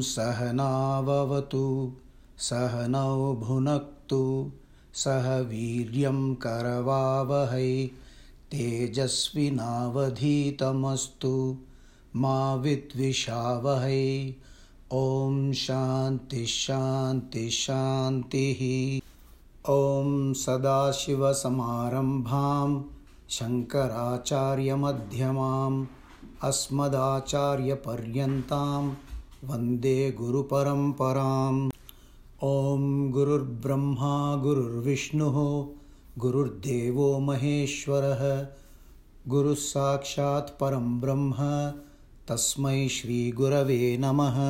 सहनाववतु सहनौ भुनक्तु, सह वीर्यं करवावहै तेजस्विनावधीतमस्तु मा विद्विषावहै। ॐ शान्तिः ॐ सदाशिवसमारम्भां, शङ्कराचार्यमध्यमाम् अस्मदाचार्यपर्यन्तां वन्दे गुरुपरम्पराम्। ॐ गुरुर्ब्रह्मा गुरुर्विष्णुः गुरुर्देवो महेश्वरः। गुरुः परं ब्रह्म तस्मै श्रीगुरवे नमः।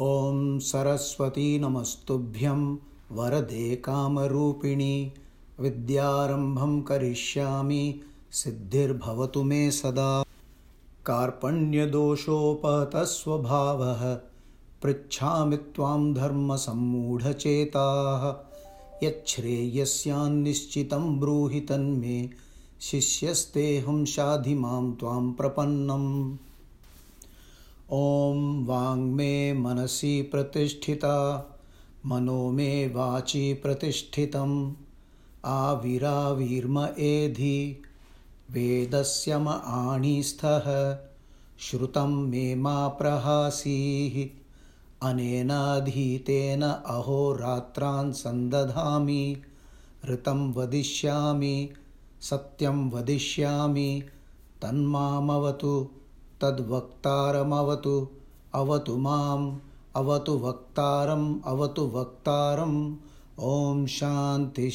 ॐ सरस्वती नमस्तुभ्यं वरदे कामरूपिणि विद्यारम्भं करिष्यामि सिद्धिर्भवतु मे सदा कार्पण्यदोषोपहतस्वभावः पृच्छामि त्वां धर्मसम्मूढचेताः। यच्छ्रेयस्यान्निश्चितं ब्रूहि तन्मे शिष्यस्तेऽहं शाधि माँ त्वां प्रपन्नम्। ॐ वाङ्मे मनसि प्रतिष्ठिता मनो मे वाचि प्रतिष्ठितम्। आविराविर्म एधि। वेदस्य म आणीस्थः श्रुतं मे मा प्रहासीः। अनेनाधीतेन अहोरात्रान् सन्दधामि ऋतं वदिष्यामि सत्यं वदिष्यामि तन्मामवतु तद्वक्तारमवतु अवतु माम् अवतु वक्तारम् अवतु वक्तारम्। ॐ शान्तिः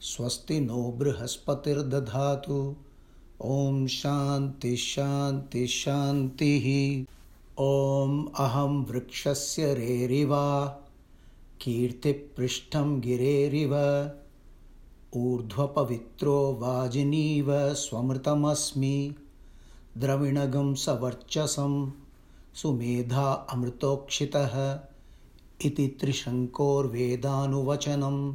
स्वस्ति नो बृहस्पतिर्दधातु। ॐ शान्तिः ॐ अहं वृक्षस्य रेरिवा। कीर्तिपृष्ठं गिरेरिव। ऊर्ध्वपवित्रो वाजिनीव स्वमृतमस्मि। द्रविणगं सवर्चसं सुमेधा अमृतोक्षितः। इति त्रिशङ्कोर्वेदानुवचनम्